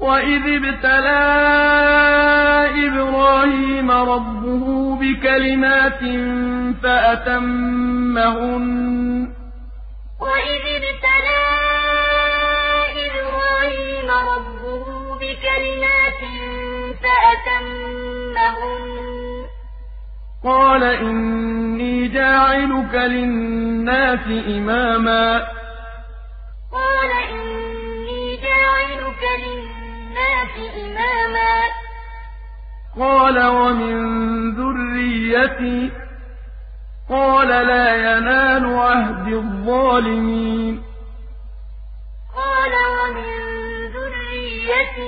وَإِذِ ابْتَلَىٰ إِبْرَاهِيمَ رَبُّهُ بِكَلِمَاتٍ فَأَتَمَّهُنَّ ۖ قَالَ إِنِّي جَاعِلُكَ لِلنَّاسِ إِمَامًا ۖ إماما قال ومن ذريتي قال لا ينال عهد الظالمين قال ومن ذريتي